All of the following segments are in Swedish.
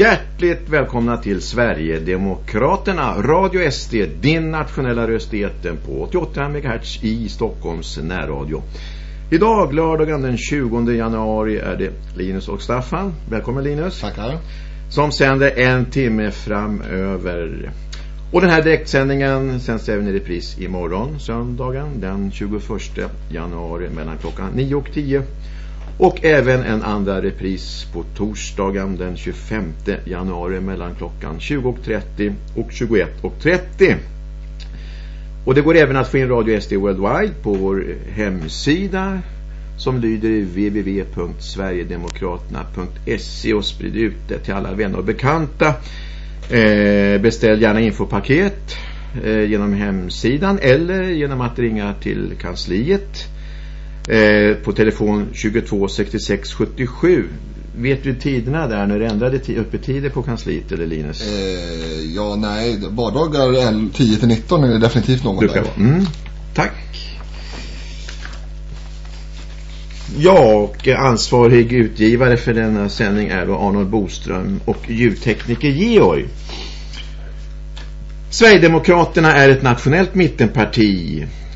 Hjärtligt välkomna till Sverigedemokraterna, Radio SD, din nationella röst i eten på 88 MHz i Stockholms närradio. Idag, lördagen den 20 januari, är det Linus och Staffan. Välkommen Linus. Tackar. Som sänder en timme framöver. Och den här direktsändningen sänds även i repris imorgon, söndagen den 21 januari mellan klockan 9 och 10. Och även en andra repris på torsdagen den 25 januari mellan klockan 20.30 och 21.30. Och det går även att få in Radio SD Worldwide på vår hemsida som lyder www.sverigedemokraterna.se och sprid ut det till alla vänner och bekanta. Eh, beställ gärna infopaket eh, genom hemsidan eller genom att ringa till kansliet eh, på telefon 22 66 77. Vet du tiderna där när du ändrade öppettider på kansliet eller Linus? Eh, ja, nej. Vardagar 10 till 19 är det definitivt någon Brukar där. Mm, tack. Ja, och ansvarig utgivare för denna sändning är då Arnold Boström och ljudtekniker Georg. Sverigedemokraterna är ett nationellt mittenparti.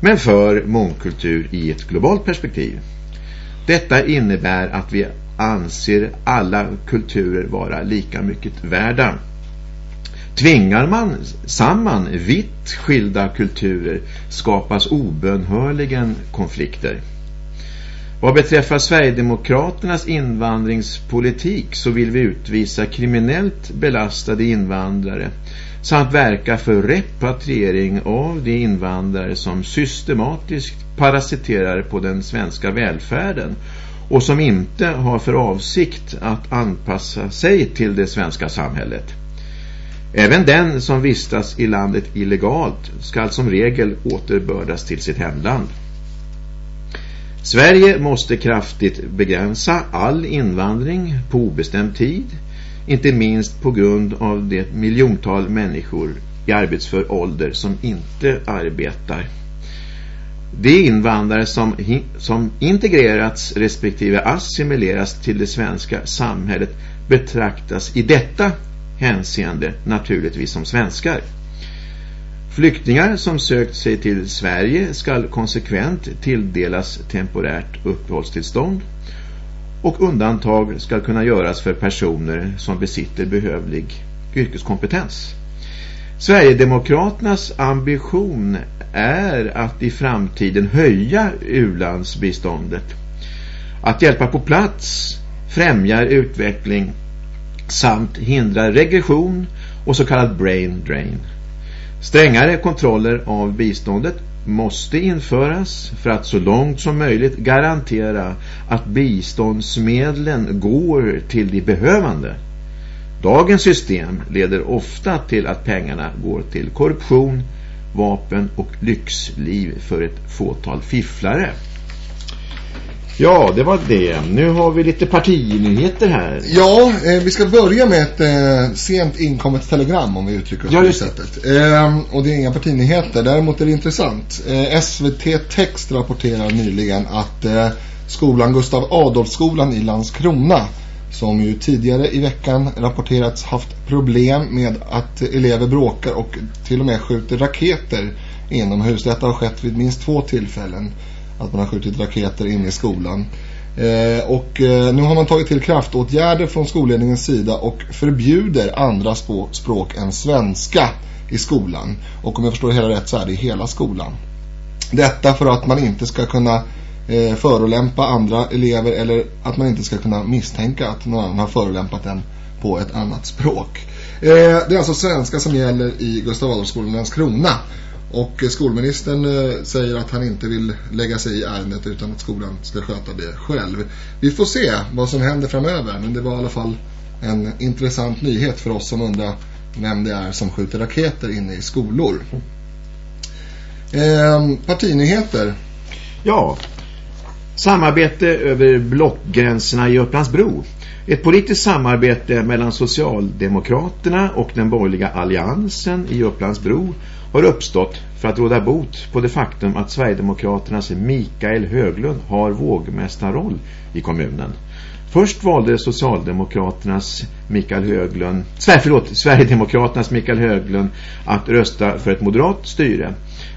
men för mångkultur i ett globalt perspektiv. Detta innebär att vi anser alla kulturer vara lika mycket värda. Tvingar man samman vitt skilda kulturer skapas obönhörligen konflikter. Vad beträffar Sverigedemokraternas invandringspolitik så vill vi utvisa kriminellt belastade invandrare samt verka för repatriering av de invandrare som systematiskt parasiterar på den svenska välfärden och som inte har för avsikt att anpassa sig till det svenska samhället. Även den som vistas i landet illegalt ska som regel återbördas till sitt hemland. Sverige måste kraftigt begränsa all invandring på obestämd tid, inte minst på grund av det miljontal människor i arbetsför ålder som inte arbetar. De invandrare som, som integrerats respektive assimilerats till det svenska samhället betraktas i detta hänseende naturligtvis som svenskar. Flyktingar som sökt sig till Sverige ska konsekvent tilldelas temporärt uppehållstillstånd och undantag ska kunna göras för personer som besitter behövlig yrkeskompetens. Sverigedemokraternas ambition är att i framtiden höja ulandsbiståndet. Att hjälpa på plats främjar utveckling samt hindrar regression och så kallad brain drain. Strängare kontroller av biståndet måste införas för att så långt som möjligt garantera att biståndsmedlen går till de behövande. Dagens system leder ofta till att pengarna går till korruption, vapen och lyxliv för ett fåtal fifflare. Ja, det var det. Nu har vi lite partinyheter här. Ja, eh, vi ska börja med ett eh, sent inkommet telegram om vi uttrycker oss ja, på det sättet. Eh, och det är inga partinyheter. Däremot är det intressant. Eh, SVT Text rapporterar nyligen att eh, skolan Gustav Adolfskolan i Landskrona som ju tidigare i veckan rapporterats haft problem med att elever bråkar och till och med skjuter raketer inomhus. Detta har skett vid minst två tillfällen att man har skjutit raketer in i skolan. Eh, och eh, nu har man tagit till kraftåtgärder från skolledningens sida och förbjuder andra språk än svenska i skolan. Och om jag förstår hela rätt så är det i hela skolan. Detta för att man inte ska kunna eh, förolämpa andra elever eller att man inte ska kunna misstänka att någon annan har förolämpat en på ett annat språk. Eh, det är alltså svenska som gäller i Gustav Adolfskolan Landskrona. Och eh, skolministern eh, säger att han inte vill lägga sig i ärendet utan att skolan ska sköta det själv. Vi får se vad som händer framöver men det var i alla fall en intressant nyhet för oss som undrar vem det är som skjuter raketer inne i skolor. Eh, partinyheter. Ja, samarbete över blockgränserna i Upplandsbro. Ett politiskt samarbete mellan Socialdemokraterna och den borgerliga alliansen i Upplandsbro har uppstått för att råda bot på det faktum att Sverigedemokraternas Mikael Höglund har vågmästarroll i kommunen. Först valde Socialdemokraternas Mikael Höglund, förlåt, Sverigedemokraternas Mikael Höglund att rösta för ett moderat styre.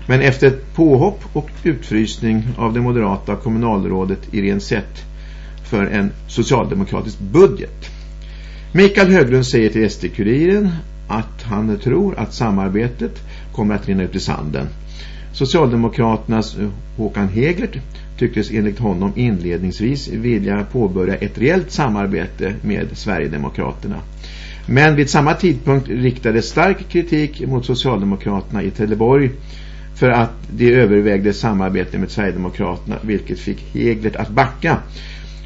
Men efter ett påhopp och utfrysning av det moderata kommunalrådet Irene Sett för en socialdemokratisk budget. Mikael Höglund säger till SD-kuriren att han tror att samarbetet kommer att rinna ut i sanden. Socialdemokraternas eh, Håkan Heglert tycktes enligt honom inledningsvis vilja påbörja ett reellt samarbete med Sverigedemokraterna. Men vid samma tidpunkt riktades stark kritik mot Socialdemokraterna i Trelleborg för att de övervägde samarbete med Sverigedemokraterna vilket fick Heglert att backa.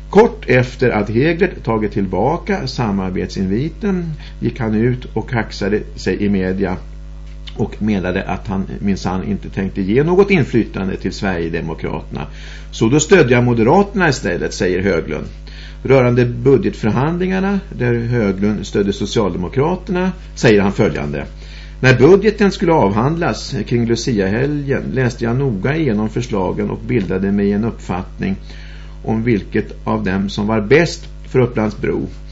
Kort efter att Heglert tagit tillbaka samarbetsinviten gick han ut och kaxade sig i media och menade att han minsann inte tänkte ge något inflytande till Sverigedemokraterna. Så då stödde jag Moderaterna istället, säger Höglund. Rörande budgetförhandlingarna, där Höglund stödde Socialdemokraterna, säger han följande. När budgeten skulle avhandlas kring Lucia-helgen läste jag noga igenom förslagen och bildade mig en uppfattning om vilket av dem som var bäst för Upplandsbro. Eh,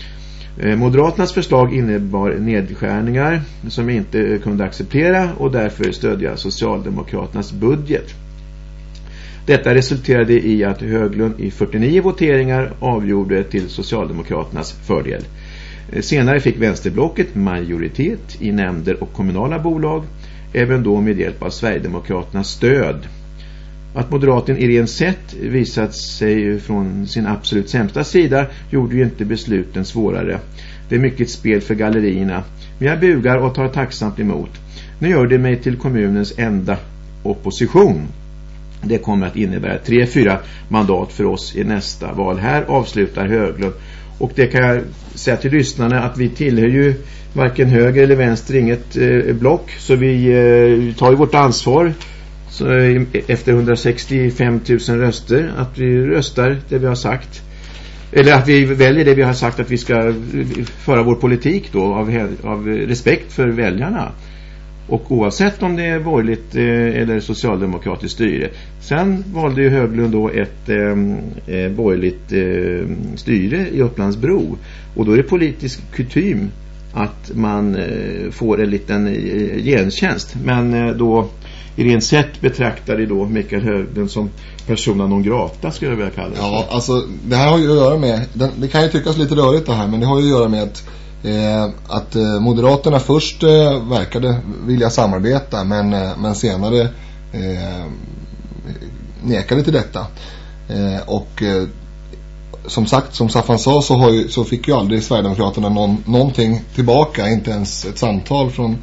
Eh, Moderaternas förslag innebar nedskärningar som vi inte eh, kunde acceptera och därför stödde jag Socialdemokraternas budget. Detta resulterade i att Höglund i 49 voteringar avgjorde till Socialdemokraternas fördel. Eh, senare fick vänsterblocket majoritet i nämnder och kommunala bolag, även då med hjälp av Sverigedemokraternas stöd. Att moderaten Irene Sett visat sig från sin absolut sämsta sida gjorde ju inte besluten svårare. Det är mycket spel för gallerierna. Men jag bugar och tar tacksamt emot. Nu gör det mig till kommunens enda opposition. Det kommer att innebära 3-4 mandat för oss i nästa val. Här avslutar Höglund. Och det kan jag säga till lyssnarna att vi tillhör ju varken höger eller vänster inget eh, block. Så vi eh, tar ju vårt ansvar så, eh, efter 165 000 röster att vi röstar det vi har sagt. Eller att vi väljer det vi har sagt att vi ska eh, föra vår politik då av, av respekt för väljarna. Och oavsett om det är borgerligt eh, eller socialdemokratiskt styre. Sen valde ju Höglund då ett eh, eh, borgerligt eh, styre i Upplandsbro. Och då är det politisk kutym att man eh, får en liten eh, gentjänst. Men eh, då i rent sätt betraktade då Mikael Höglund som persona non grata skulle jag vilja kalla det. Ja, alltså det här har ju att göra med, det kan ju tyckas lite rörigt det här, men det har ju att göra med att, eh, att eh, Moderaterna först eh, verkade vilja samarbeta, men, eh, men senare eh, nekade till detta. Eh, och som sagt, som Saffan sa så, ju, så fick ju aldrig Sverigedemokraterna någon, någonting tillbaka, inte ens ett samtal från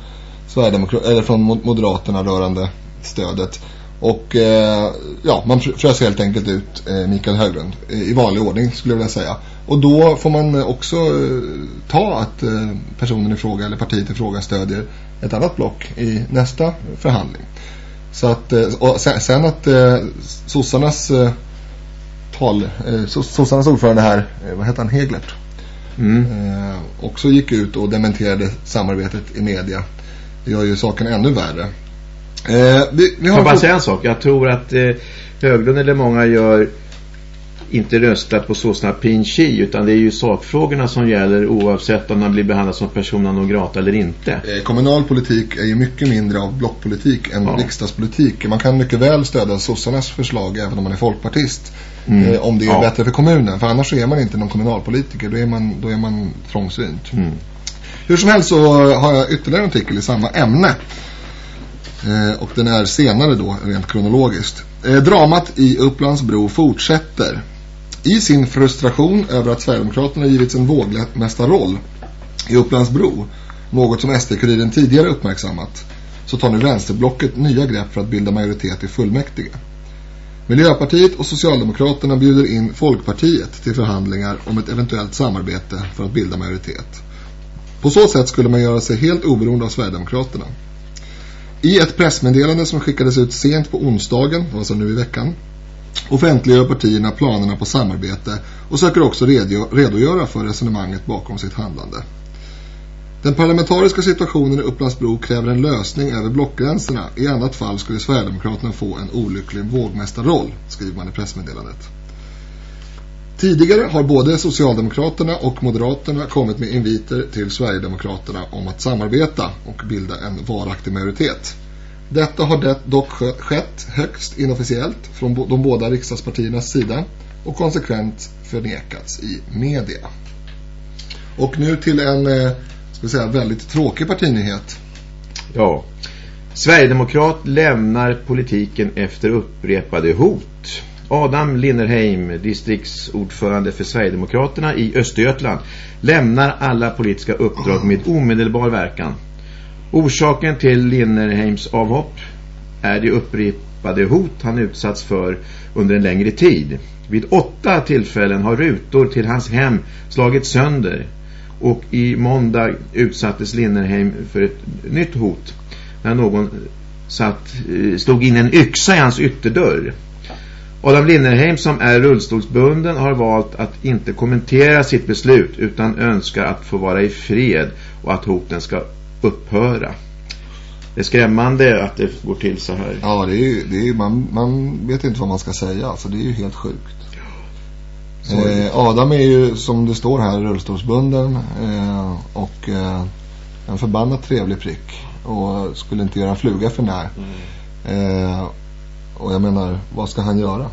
eller från Moderaterna rörande stödet. Och eh, ja, man frös helt enkelt ut eh, Mikael Höglund i vanlig ordning skulle jag vilja säga. Och då får man också eh, ta att eh, personen i fråga eller partiet i fråga stödjer ett annat block i nästa förhandling. Så att, eh, och sen, sen att eh, sossarnas tal, sossarnas ordförande här, vad heter han, Heglert? Mm. Också gick ut och dementerade samarbetet i media. Det gör ju saken ännu värre. Eh, vi, vi har Får bara säga en sak. Jag tror att eh, Höglund eller många gör inte röstat på så snabbt pinchi utan det är ju sakfrågorna som gäller oavsett om man blir behandlad som persona non grata eller inte. Eh, kommunal politik är ju mycket mindre av blockpolitik än ja. riksdagspolitik. Man kan mycket väl stödja sossarnas förslag även om man är folkpartist. Mm. Eh, om det är ja. bättre för kommunen. För annars så är man inte någon kommunalpolitiker. Då är man, då är man trångsynt. Mm. Hur som helst så har jag ytterligare en artikel i samma ämne. Eh, och den är senare då, rent kronologiskt. Eh, dramat i Upplandsbro fortsätter. I sin frustration över att Sverigedemokraterna givits en vågmästarroll i Upplandsbro, något som SD-kuriren tidigare uppmärksammat, så tar nu vänsterblocket nya grepp för att bilda majoritet i fullmäktige. Miljöpartiet och Socialdemokraterna bjuder in Folkpartiet till förhandlingar om ett eventuellt samarbete för att bilda majoritet. På så sätt skulle man göra sig helt oberoende av Sverigedemokraterna. I ett pressmeddelande som skickades ut sent på onsdagen, alltså nu i veckan, offentliggör partierna planerna på samarbete och söker också redogöra för resonemanget bakom sitt handlande. Den parlamentariska situationen i Upplandsbro kräver en lösning över blockgränserna. I annat fall skulle Sverigedemokraterna få en olycklig vågmästarroll, skriver man i pressmeddelandet. Tidigare har både Socialdemokraterna och Moderaterna kommit med inviter till Sverigedemokraterna om att samarbeta och bilda en varaktig majoritet. Detta har dock skett högst inofficiellt från de båda riksdagspartiernas sida och konsekvent förnekats i media. Och nu till en eh, ska säga, väldigt tråkig partinyhet. Ja. Sverigedemokrat lämnar politiken efter upprepade hot. Adam Linnerheim, distriktsordförande för Sverigedemokraterna i Östergötland, lämnar alla politiska uppdrag med omedelbar verkan. Orsaken till Linnerheims avhopp är de upprepade hot han utsatts för under en längre tid. Vid åtta tillfällen har rutor till hans hem slagits sönder och i måndag utsattes Linnerheim för ett nytt hot när någon satt, slog stod in en yxa i hans ytterdörr. Adam Linnerheim som är rullstolsbunden har valt att inte kommentera sitt beslut utan önskar att få vara i fred och att hoten ska upphöra. Det är skrämmande att det går till så här. Ja, det är ju, det är, man, man vet inte vad man ska säga. Alltså, det är ju helt sjukt. Eh, Adam är ju, som det står här, rullstolsbunden eh, och eh, en förbannat trevlig prick. Och skulle inte göra en fluga för när. Mm. Och jag menar, vad ska han göra?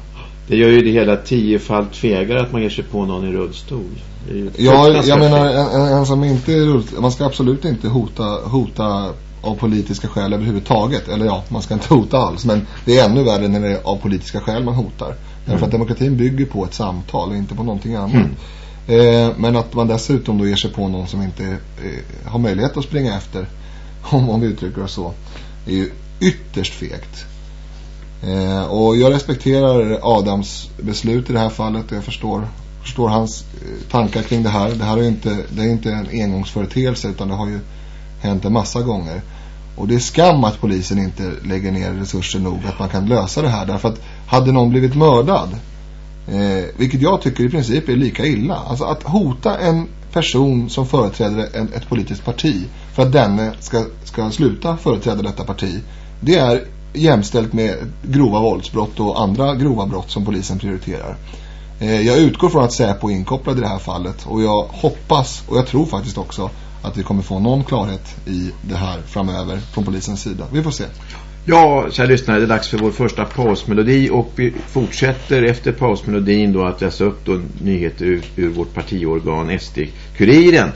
Det gör ju det hela tiofalt fegare att man ger sig på någon i rullstol. Ja, jag menar, en, en, som inte är rullstol, man ska absolut inte hota, hota av politiska skäl överhuvudtaget. Eller ja, man ska inte hota alls. Men det är ännu värre när det är av politiska skäl man hotar. Mm. Därför att demokratin bygger på ett samtal och inte på någonting annat. Mm. Eh, men att man dessutom då ger sig på någon som inte eh, har möjlighet att springa efter. Om, om vi uttrycker det så. är ju ytterst fegt. Eh, och jag respekterar Adams beslut i det här fallet. Jag förstår, förstår hans eh, tankar kring det här. Det här är inte, det är inte en engångsföreteelse utan det har ju hänt en massa gånger. Och det är skam att polisen inte lägger ner resurser nog att man kan lösa det här. Därför att hade någon blivit mördad, eh, vilket jag tycker i princip är lika illa. Alltså att hota en person som företräder en, ett politiskt parti för att denne ska, ska sluta företräda detta parti. Det är jämställt med grova våldsbrott och andra grova brott som polisen prioriterar. Eh, jag utgår från att Säpo är inkopplad i det här fallet och jag hoppas och jag tror faktiskt också att vi kommer få någon klarhet i det här framöver från polisens sida. Vi får se. Ja, kära lyssnare, det är dags för vår första pausmelodi och vi fortsätter efter pausmelodin då att läsa upp då nyheter ur, ur vårt partiorgan SD-kuriren.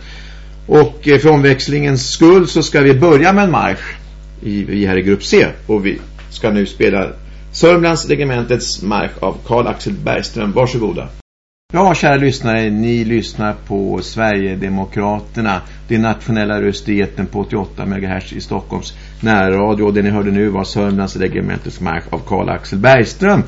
Och eh, för omväxlingens skull så ska vi börja med en marsch i, vi här i grupp C och vi ska nu spela Sörmlands regementets marsch av Karl Axel Bergström. Varsågoda. Ja, kära lyssnare, ni lyssnar på Sverigedemokraterna, det nationella röstigheten på 88 MHz i Stockholms närradio. Det ni hörde nu var Sörmlands regementets marsch av Karl Axel Bergström.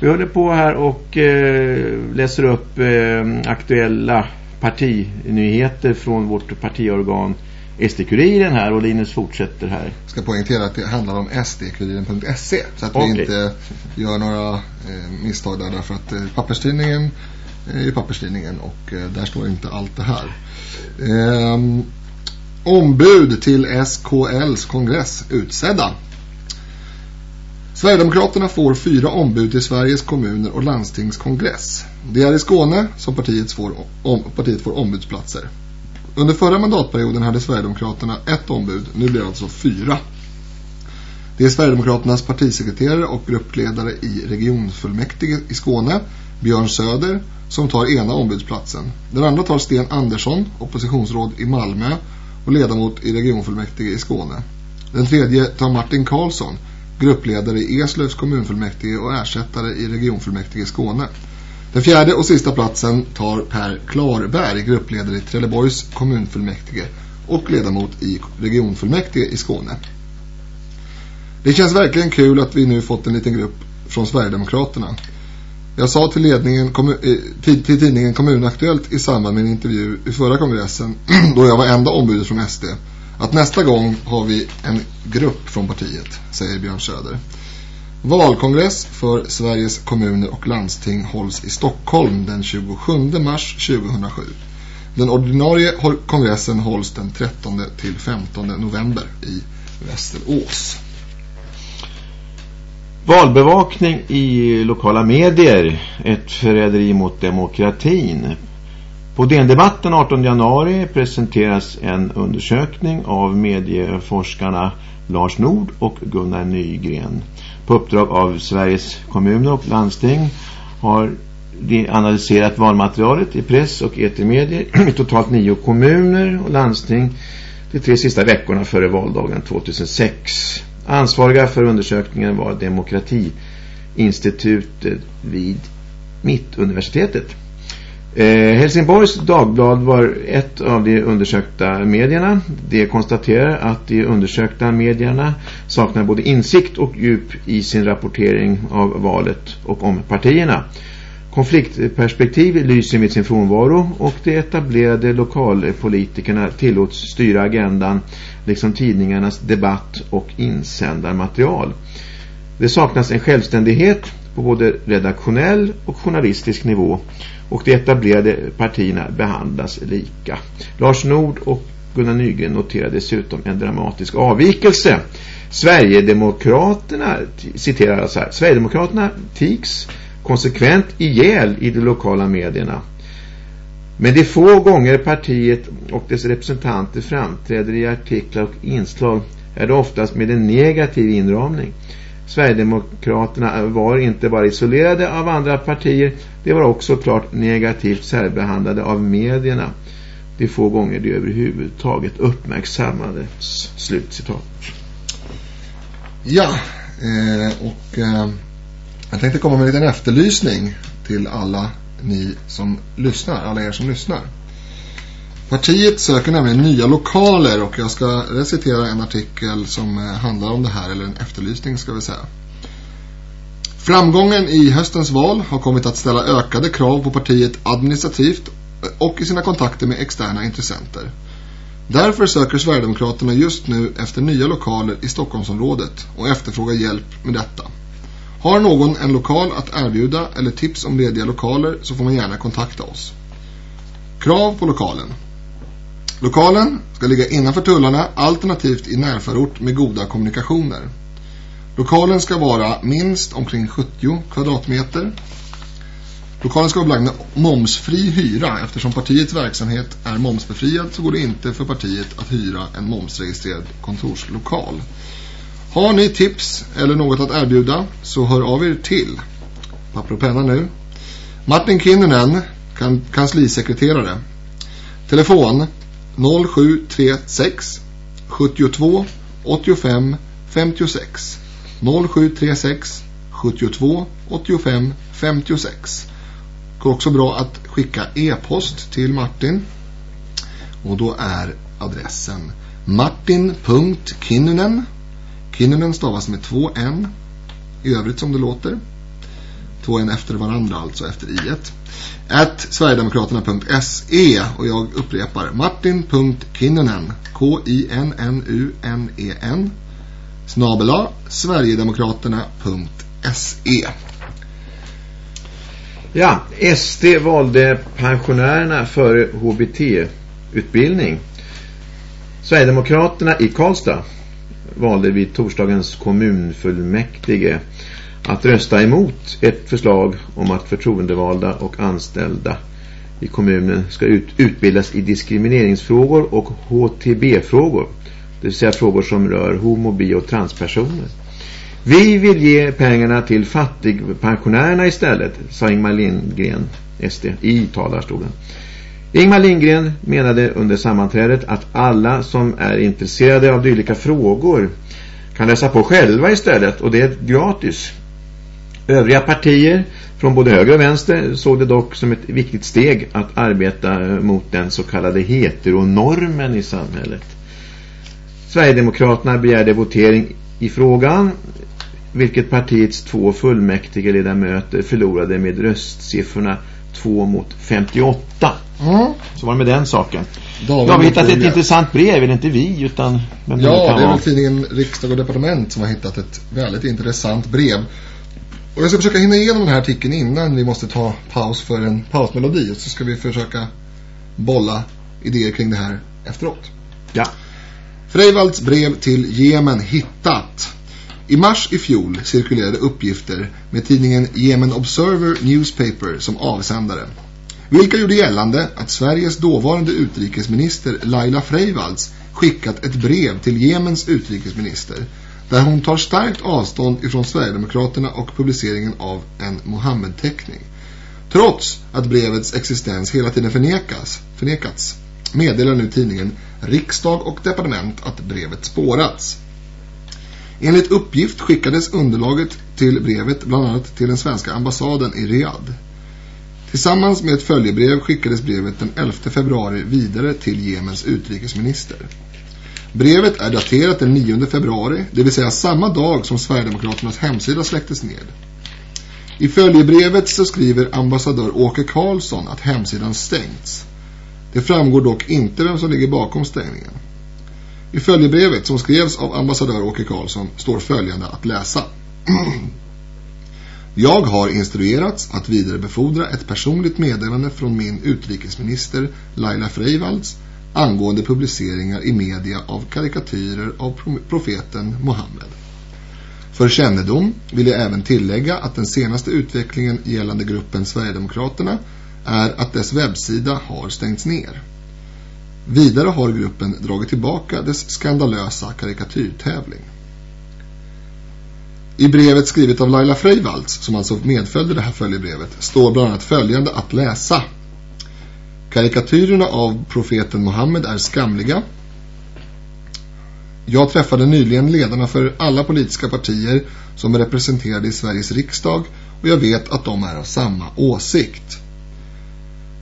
Vi håller på här och eh, läser upp eh, aktuella partinyheter från vårt partiorgan SD-kuriren här och Linus fortsätter här. Jag ska poängtera att det handlar om sdkuriren.se så att okay. vi inte gör några eh, misstag där därför att eh, papperstidningen är papperstidningen och eh, där står inte allt det här. Eh, ombud till SKLs kongress utsedda. Sverigedemokraterna får fyra ombud till Sveriges kommuner och landstingskongress. Det är i Skåne som partiet får, om, partiet får ombudsplatser. Under förra mandatperioden hade Sverigedemokraterna ett ombud, nu blir det alltså fyra. Det är Sverigedemokraternas partisekreterare och gruppledare i regionfullmäktige i Skåne, Björn Söder, som tar ena ombudsplatsen. Den andra tar Sten Andersson, oppositionsråd i Malmö och ledamot i regionfullmäktige i Skåne. Den tredje tar Martin Karlsson, gruppledare i Eslövs kommunfullmäktige och ersättare i regionfullmäktige i Skåne. Den fjärde och sista platsen tar Per Klarberg, gruppledare i Trelleborgs kommunfullmäktige och ledamot i regionfullmäktige i Skåne. Det känns verkligen kul att vi nu fått en liten grupp från Sverigedemokraterna. Jag sa till, ledningen, eh, till, tidningen Kommunaktuellt i samband med en intervju i förra kongressen då jag var enda ombudet från SD att nästa gång har vi en grupp från partiet, säger Björn Söder. Valkongress för Sveriges kommuner och landsting hålls i Stockholm den 27 mars 2007. Den ordinarie kongressen hålls den 13 till 15 november i Västerås. Valbevakning i lokala medier, ett förräderi mot demokratin. På DN-debatten 18 januari presenteras en undersökning av medieforskarna Lars Nord och Gunnar Nygren. På uppdrag av Sveriges kommuner och landsting har de analyserat valmaterialet i press- och etermedier i totalt nio kommuner och landsting de tre sista veckorna före valdagen 2006. Ansvariga för undersökningen var Demokratiinstitutet vid Mittuniversitetet. Eh, Helsingborgs Dagblad var ett av de undersökta medierna. Det konstaterar att de undersökta medierna saknar både insikt och djup i sin rapportering av valet och om partierna. Konfliktperspektiv lyser med sin frånvaro och de etablerade lokalpolitikerna tillåts styra agendan liksom tidningarnas debatt och insändarmaterial. Det saknas en självständighet på både redaktionell och journalistisk nivå och de etablerade partierna behandlas lika. Lars Nord och Gunnar Nygren noterar dessutom en dramatisk avvikelse. Sverigedemokraterna, citerar så här, Sverigedemokraterna tigs konsekvent ihjäl i de lokala medierna. Men de få gånger partiet och dess representanter framträder i artiklar och inslag är det oftast med en negativ inramning. Sverigedemokraterna var inte bara isolerade av andra partier, de var också klart negativt särbehandlade av medierna. De få gånger de överhuvudtaget uppmärksammades. Slutcitat. Ja, eh, och eh, jag tänkte komma med en liten efterlysning till alla ni som lyssnar, alla er som lyssnar. Partiet söker nämligen nya lokaler och jag ska recitera en artikel som eh, handlar om det här, eller en efterlysning ska vi säga. Framgången i höstens val har kommit att ställa ökade krav på partiet administrativt eh, och i sina kontakter med externa intressenter. Därför söker Sverigedemokraterna just nu efter nya lokaler i Stockholmsområdet och efterfrågar hjälp med detta. Har någon en lokal att erbjuda eller tips om lediga lokaler så får man gärna kontakta oss. Krav på lokalen. Lokalen ska ligga innanför tullarna alternativt i närförort med goda kommunikationer. Lokalen ska vara minst omkring 70 kvadratmeter. Lokalen ska vara belagd med momsfri hyra eftersom partiets verksamhet är momsbefriad så går det inte för partiet att hyra en momsregistrerad kontorslokal. Har ni tips eller något att erbjuda så hör av er till papper och penna nu. Martin Kinnunen, kan, kanslisekreterare. Telefon 0736 72 85 56 0736 72 85 56 går också bra att skicka e-post till Martin. Och då är adressen martin.kinnunen Kinnunen. Stavas med två n i övrigt som det låter. Två n efter varandra alltså efter i ett. At Sverigedemokraterna.se och jag upprepar Martin.Kinnunen K-I-N-N-U-N-E-N. Snabela Sverigedemokraterna.se Ja, SD valde pensionärerna före HBT-utbildning. Sverigedemokraterna i Karlstad valde vid torsdagens kommunfullmäktige att rösta emot ett förslag om att förtroendevalda och anställda i kommunen ska ut, utbildas i diskrimineringsfrågor och HTB-frågor. Det vill säga frågor som rör homo-, bi- och transpersoner. Vi vill ge pengarna till fattigpensionärerna istället, sa Ingmar Lindgren, SD, i talarstolen. Ingmar Lindgren menade under sammanträdet att alla som är intresserade av dylika frågor kan läsa på själva istället och det är gratis. Övriga partier från både höger och vänster såg det dock som ett viktigt steg att arbeta mot den så kallade heteronormen i samhället. Sverigedemokraterna begärde votering i frågan vilket partiets två fullmäktige ledamöter förlorade med röstsiffrorna 2 mot 58. Mm. Så var det med den saken. David jag har hittat ett intressant brev, eller inte vi utan... Men ja, det, det är väl tidningen Riksdag och Departement som har hittat ett väldigt intressant brev. Och jag ska försöka hinna igenom den här artikeln innan vi måste ta paus för en pausmelodi. Så ska vi försöka bolla idéer kring det här efteråt. Ja. Freivalds brev till Jemen hittat. I mars i fjol cirkulerade uppgifter med tidningen Yemen Observer Newspaper som avsändare. Vilka gjorde gällande att Sveriges dåvarande utrikesminister Laila Freivalds skickat ett brev till Jemens utrikesminister där hon tar starkt avstånd ifrån Sverigedemokraterna och publiceringen av en Mohammed-teckning. Trots att brevets existens hela tiden förnekas, förnekats meddelar nu tidningen Riksdag och departement att brevet spårats. Enligt uppgift skickades underlaget till brevet bland annat till den svenska ambassaden i Riyadh. Tillsammans med ett följebrev skickades brevet den 11 februari vidare till Jemens utrikesminister. Brevet är daterat den 9 februari, det vill säga samma dag som Sverigedemokraternas hemsida släcktes ned. I följebrevet så skriver ambassadör Åke Karlsson att hemsidan stängts. Det framgår dock inte vem som ligger bakom stängningen. I följebrevet som skrevs av ambassadör Åke Karlsson står följande att läsa. Jag har instruerats att vidarebefordra ett personligt meddelande från min utrikesminister Laila Freivalds angående publiceringar i media av karikatyrer av profeten Mohammed. För kännedom vill jag även tillägga att den senaste utvecklingen gällande gruppen Sverigedemokraterna är att dess webbsida har stängts ner. Vidare har gruppen dragit tillbaka dess skandalösa karikatyrtävling. I brevet skrivet av Laila Freivalds, som alltså medföljde det här följebrevet, står bland annat följande att läsa. Karikatyrerna av profeten Mohammed är skamliga. Jag träffade nyligen ledarna för alla politiska partier som är representerade i Sveriges riksdag och jag vet att de är av samma åsikt.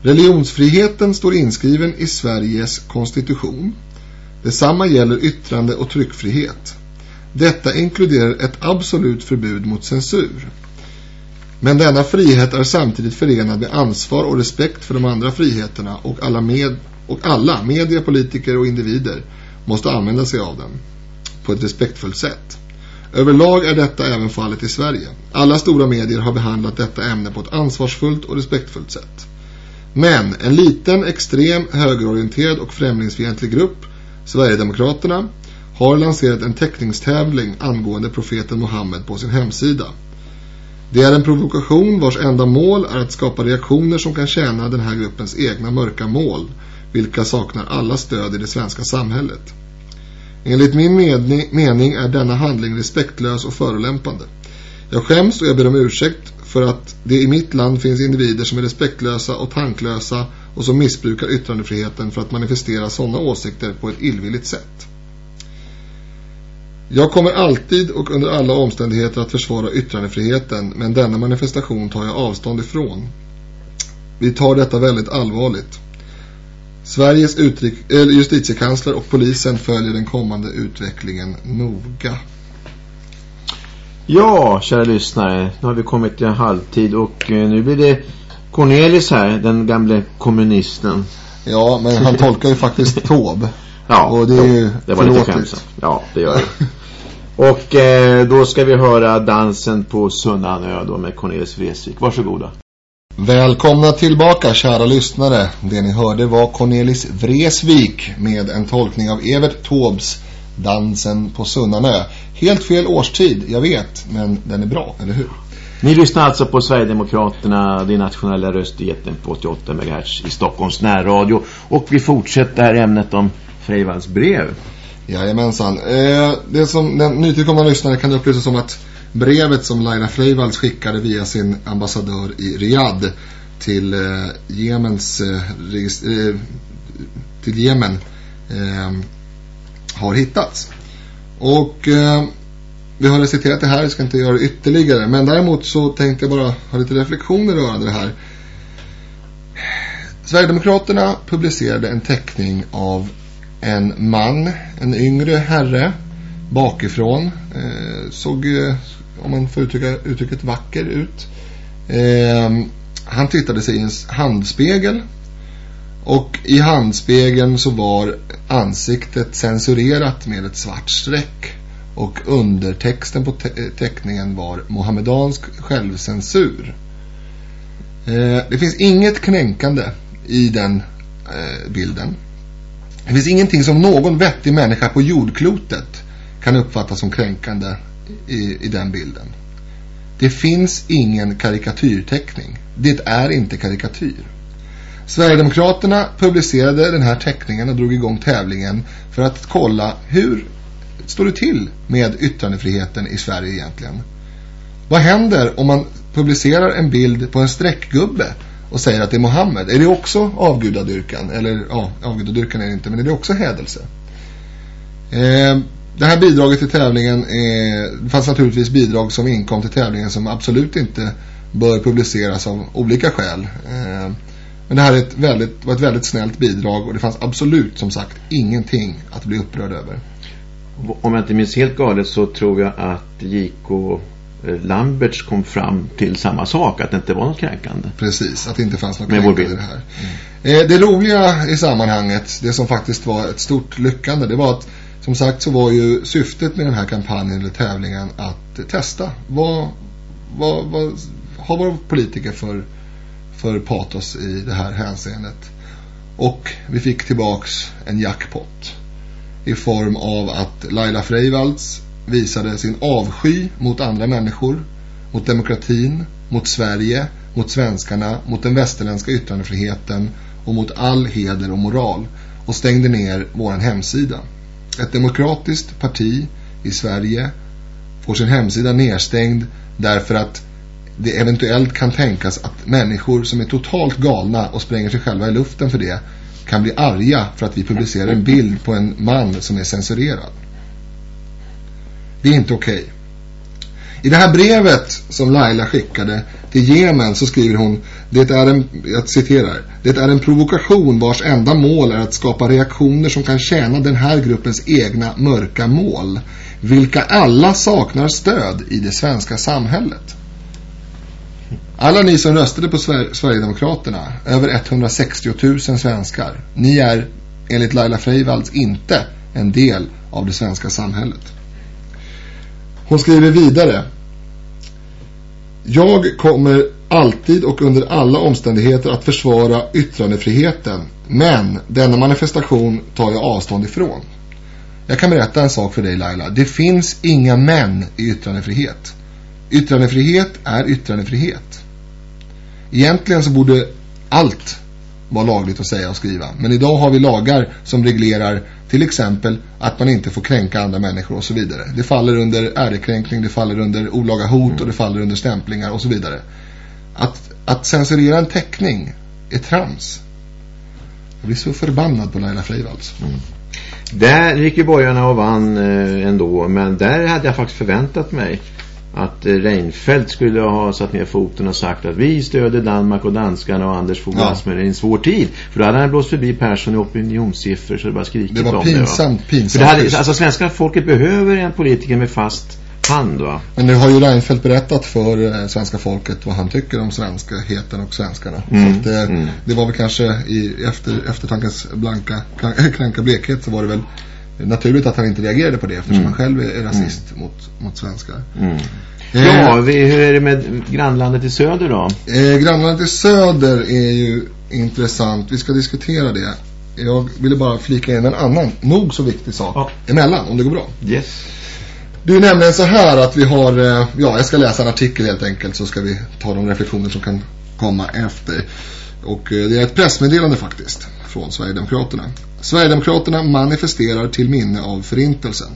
Religionsfriheten står inskriven i Sveriges konstitution. Detsamma gäller yttrande- och tryckfrihet. Detta inkluderar ett absolut förbud mot censur. Men denna frihet är samtidigt förenad med ansvar och respekt för de andra friheterna och alla, med, och alla media, politiker och individer måste använda sig av den på ett respektfullt sätt. Överlag är detta även fallet i Sverige. Alla stora medier har behandlat detta ämne på ett ansvarsfullt och respektfullt sätt. Men en liten, extrem, högerorienterad och främlingsfientlig grupp, Sverigedemokraterna, har lanserat en teckningstävling angående profeten Mohammed på sin hemsida. Det är en provokation vars enda mål är att skapa reaktioner som kan tjäna den här gruppens egna mörka mål, vilka saknar alla stöd i det svenska samhället. Enligt min mening är denna handling respektlös och förolämpande. Jag skäms och jag ber om ursäkt för att det i mitt land finns individer som är respektlösa och tanklösa och som missbrukar yttrandefriheten för att manifestera sådana åsikter på ett illvilligt sätt. Jag kommer alltid och under alla omständigheter att försvara yttrandefriheten men denna manifestation tar jag avstånd ifrån. Vi tar detta väldigt allvarligt. Sveriges justitiekansler och polisen följer den kommande utvecklingen noga. Ja, kära lyssnare, nu har vi kommit till halvtid och eh, nu blir det Cornelis här, den gamle kommunisten. Ja, men han tolkar ju faktiskt Tob. Ja, och det är ju det var lite skämsamt. Ja, det gör det. och eh, då ska vi höra dansen på Sunnanö då med Cornelis Vreeswijk. Varsågoda. Välkomna tillbaka kära lyssnare. Det ni hörde var Cornelis Vreeswijk med en tolkning av Evert Tobs Dansen på Sunnanö. Helt fel årstid, jag vet, men den är bra, eller hur? Ni lyssnar alltså på Sverigedemokraterna, din nationella röst i på 88 MHz i Stockholms närradio. Och vi fortsätter här ämnet om Freivalds brev. Jajamensan. Eh, det som den nytillkomna lyssnare kan upplysas om att brevet som Laila Freivalds skickade via sin ambassadör i Riyadh till eh, Jemens eh, eh till Jemen eh, har hittats. Och eh, vi har reciterat det här, jag ska inte göra det ytterligare. Men däremot så tänkte jag bara ha lite reflektioner rörande det här. Sverigedemokraterna publicerade en teckning av en man, en yngre herre, bakifrån. Eh, såg, eh, om man får uttrycka uttrycket, vacker ut. Eh, han tittade sig i en handspegel. Och i handspegeln så var ansiktet censurerat med ett svart streck. Och undertexten på te teckningen var Mohammedansk självcensur. Eh, det finns inget kränkande i den eh, bilden. Det finns ingenting som någon vettig människa på jordklotet kan uppfatta som kränkande i, i den bilden. Det finns ingen karikatyrteckning. Det är inte karikatyr. Sverigedemokraterna publicerade den här teckningen och drog igång tävlingen för att kolla hur står det till med yttrandefriheten i Sverige egentligen. Vad händer om man publicerar en bild på en streckgubbe och säger att det är Mohammed? Är det också avgudadyrkan? Eller ja, avgudadyrkan är det inte, men är det också hädelse? Eh, det här bidraget till tävlingen är, det fanns naturligtvis bidrag som inkom till tävlingen som absolut inte bör publiceras av olika skäl. Eh, men det här är ett väldigt, var ett väldigt snällt bidrag och det fanns absolut som sagt ingenting att bli upprörd över. Om jag inte minns helt galet så tror jag att JK eh, Lamberts kom fram till samma sak, att det inte var något kränkande. Precis, att det inte fanns något kränkande i det här. Mm. Eh, det roliga i sammanhanget, det som faktiskt var ett stort lyckande, det var att som sagt så var ju syftet med den här kampanjen eller tävlingen att testa vad, vad, vad har våra politiker för, för patos i det här hänseendet. Och vi fick tillbaks en jackpot i form av att Laila Freivalds visade sin avsky mot andra människor, mot demokratin, mot Sverige, mot svenskarna, mot den västerländska yttrandefriheten och mot all heder och moral och stängde ner vår hemsida. Ett demokratiskt parti i Sverige får sin hemsida nedstängd därför att det eventuellt kan tänkas att människor som är totalt galna och spränger sig själva i luften för det kan bli arga för att vi publicerar en bild på en man som är censurerad. Det är inte okej. Okay. I det här brevet som Laila skickade till Jemen så skriver hon det är en, jag citerar, det är en provokation vars enda mål är att skapa reaktioner som kan tjäna den här gruppens egna mörka mål, vilka alla saknar stöd i det svenska samhället. Alla ni som röstade på Sver Sverigedemokraterna, över 160 000 svenskar, ni är enligt Laila Freivalds inte en del av det svenska samhället. Hon skriver vidare. Jag kommer alltid och under alla omständigheter att försvara yttrandefriheten. Men denna manifestation tar jag avstånd ifrån. Jag kan berätta en sak för dig Laila. Det finns inga män i yttrandefrihet. Yttrandefrihet är yttrandefrihet. Egentligen så borde allt vara lagligt att säga och skriva. Men idag har vi lagar som reglerar till exempel att man inte får kränka andra människor och så vidare. Det faller under ärekränkning, det faller under olaga hot och det faller under stämplingar och så vidare. Att, att censurera en teckning är trams. Jag blir så förbannad på Laila Freivalds. Mm. Där gick ju borgarna och vann eh, ändå, men där hade jag faktiskt förväntat mig att Reinfeldt skulle ha satt ner foten och sagt att vi stöder Danmark och danskarna och Anders Fogh ja. i en svår tid. För då hade han blåst förbi Persson i opinionssiffror så det bara skrikit om det. var pinsamt, det, pinsamt. För det hade, alltså svenska folket behöver en politiker med fast hand va? Men nu har ju Reinfeldt berättat för eh, svenska folket vad han tycker om svenskheten och svenskarna. Mm. Så att, eh, mm. det var väl kanske i efter, eftertankens blanka, kranka blekhet så var det väl naturligt att han inte reagerade på det eftersom mm. han själv är rasist mm. mot, mot svenskar. Mm. Eh, ja, vi, hur är det med grannlandet i söder då? Eh, grannlandet i söder är ju intressant. Vi ska diskutera det. Jag ville bara flika in en annan, nog så viktig sak ja. emellan, om det går bra. Yes. Det är nämligen så här att vi har, eh, ja jag ska läsa en artikel helt enkelt så ska vi ta de reflektioner som kan komma efter. Och eh, det är ett pressmeddelande faktiskt från Sverigedemokraterna. Sverigedemokraterna manifesterar till minne av förintelsen.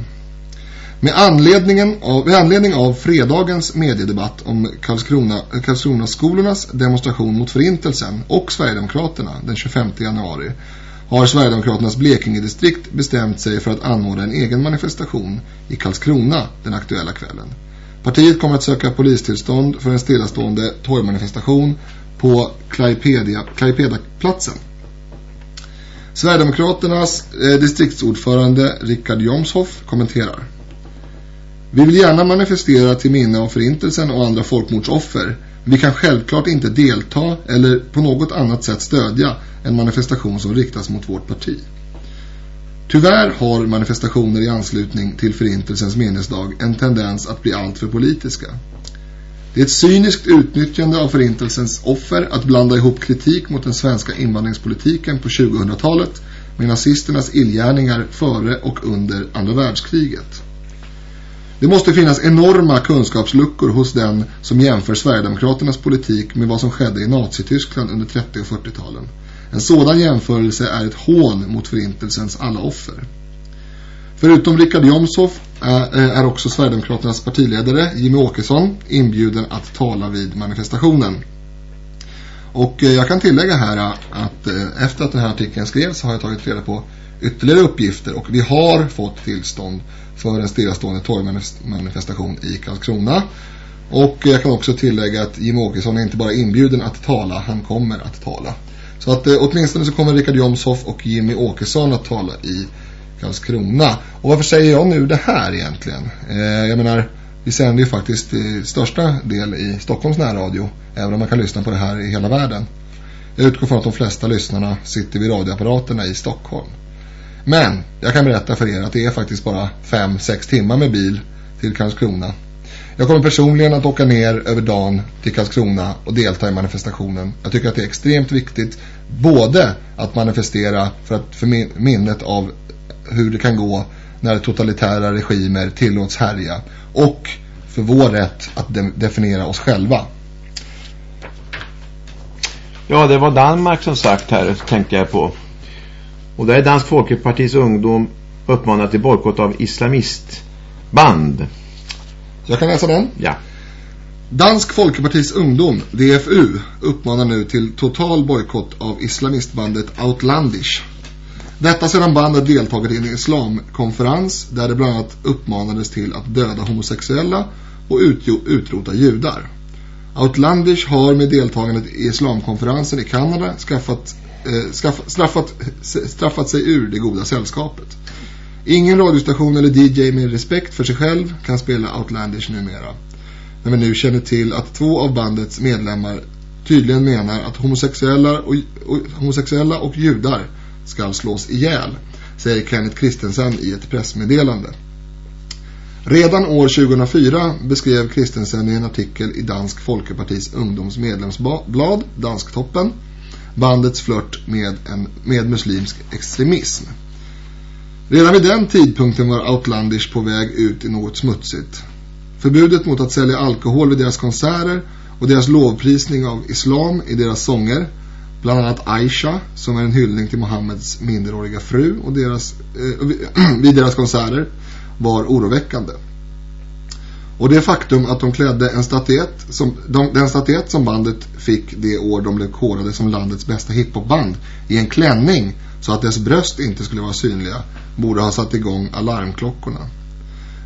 Med, anledningen av, med anledning av fredagens mediedebatt om Karlskrona, eh, Karlskrona-skolornas demonstration mot förintelsen och Sverigedemokraterna den 25 januari har Sverigedemokraternas Blekinge-distrikt bestämt sig för att anordna en egen manifestation i Karlskrona den aktuella kvällen. Partiet kommer att söka polistillstånd för en stillastående torgmanifestation på Klaipeda-platsen. Sverigedemokraternas eh, distriktsordförande Rickard Jomshoff kommenterar. Vi vill gärna manifestera till minne av förintelsen och andra folkmordsoffer. Vi kan självklart inte delta eller på något annat sätt stödja en manifestation som riktas mot vårt parti. Tyvärr har manifestationer i anslutning till förintelsens minnesdag en tendens att bli alltför politiska. Det är ett cyniskt utnyttjande av förintelsens offer att blanda ihop kritik mot den svenska invandringspolitiken på 2000-talet med nazisternas illgärningar före och under andra världskriget. Det måste finnas enorma kunskapsluckor hos den som jämför Sverigedemokraternas politik med vad som skedde i Nazityskland under 30- och 40-talen. En sådan jämförelse är ett hån mot förintelsens alla offer. Förutom Richard Jomshoff Eh, är också Sverigedemokraternas partiledare Jimmy Åkesson inbjuden att tala vid manifestationen. Och eh, jag kan tillägga här eh, att efter att den här artikeln skrevs har jag tagit reda på ytterligare uppgifter och vi har fått tillstånd för en stillastående torgmanifestation i Karlskrona. Och jag kan också tillägga att Jim Åkesson är inte bara inbjuden att tala, han kommer att tala. Så att åtminstone så kommer Richard Jomshoff och Jimmy Åkesson att tala i Karlskrona. Och varför säger jag nu det här egentligen? Eh, jag menar, vi sänder ju faktiskt i största del i Stockholms närradio, även om man kan lyssna på det här i hela världen. Jag utgår från att de flesta lyssnarna sitter vid radioapparaterna i Stockholm. Men jag kan berätta för er att det är faktiskt bara 5-6 timmar med bil till Karlskrona. Jag kommer personligen att åka ner över dagen till Karlskrona och delta i manifestationen. Jag tycker att det är extremt viktigt både att manifestera för, att, för minnet av hur det kan gå när totalitära regimer tillåts härja och för vår rätt att de definiera oss själva. Ja, det var Danmark som sagt här, tänkte jag på. Och där är Dansk Folkepartis ungdom uppmanat till bojkott av islamistband. Jag kan läsa den. Ja. Dansk Folkepartis ungdom, DFU, uppmanar nu till total bojkott av islamistbandet Outlandish. Detta sedan bandet deltagit i en islamkonferens där det bland annat uppmanades till att döda homosexuella och utrota judar. Outlandish har med deltagandet i islamkonferensen i Kanada skaffat, eh, skaff, straffat, straffat sig ur det goda sällskapet. Ingen radiostation eller DJ med respekt för sig själv kan spela Outlandish numera. När vi nu känner till att två av bandets medlemmar tydligen menar att homosexuella och, och, homosexuella och judar ska slås ihjäl, säger Kenneth Kristensen i ett pressmeddelande. Redan år 2004 beskrev Kristensen i en artikel i Dansk Folkepartis ungdomsmedlemsblad, Dansktoppen, bandets flört med, en, med muslimsk extremism. Redan vid den tidpunkten var Outlandish på väg ut i något smutsigt. Förbudet mot att sälja alkohol vid deras konserter och deras lovprisning av islam i deras sånger Bland annat Aisha som är en hyllning till Mohammeds minderåriga fru och deras, eh, vid deras konserter var oroväckande. Och det faktum att de klädde en statyett som, de, den statyett som bandet fick det år de blev kårade som landets bästa hiphopband i en klänning så att dess bröst inte skulle vara synliga borde ha satt igång alarmklockorna.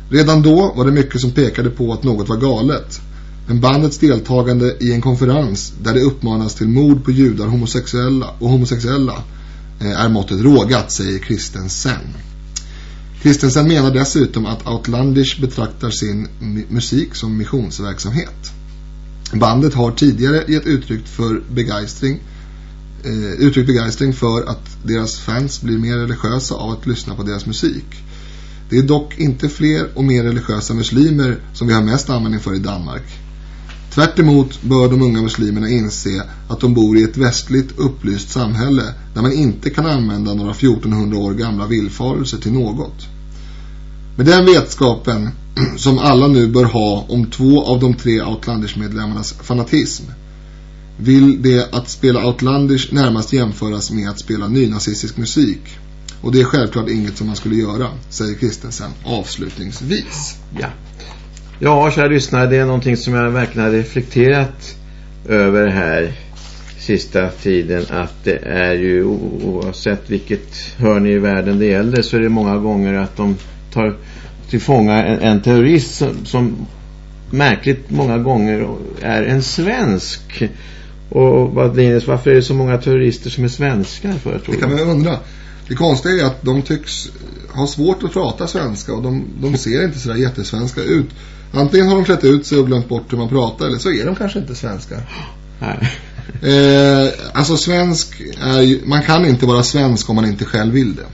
Redan då var det mycket som pekade på att något var galet men bandets deltagande i en konferens där det uppmanas till mord på judar homosexuella och homosexuella eh, är måttet rågat, säger Kristensen. Kristensen menar dessutom att Outlandish betraktar sin musik som missionsverksamhet. Bandet har tidigare gett uttryck för begeistring, eh, uttryckt begeistring för att deras fans blir mer religiösa av att lyssna på deras musik. Det är dock inte fler och mer religiösa muslimer som vi har mest användning för i Danmark. Tvärt bör de unga muslimerna inse att de bor i ett västligt upplyst samhälle där man inte kan använda några 1400 år gamla villfarelser till något. Med den vetskapen som alla nu bör ha om två av de tre Outlanders-medlemmarnas fanatism vill det att spela Outlanders närmast jämföras med att spela nynazistisk musik. Och det är självklart inget som man skulle göra, säger Kristensen avslutningsvis. Ja. Ja, kära lyssnare, det är någonting som jag verkligen har reflekterat över här sista tiden att det är ju oavsett vilket hörn i världen det gäller så är det många gånger att de tar till fånga en, en terrorist som, som märkligt många gånger är en svensk. Och vad Linus, varför är det så många terrorister som är svenskar för? Tror det kan man undra. det konstiga är att de tycks ha svårt att prata svenska och de, de ser inte sådär jättesvenska ut. Antingen har de klätt ut sig och glömt bort hur man pratar eller så är de kanske inte svenska. Nej. Eh, alltså svensk är man kan inte vara svensk om man inte själv vill det.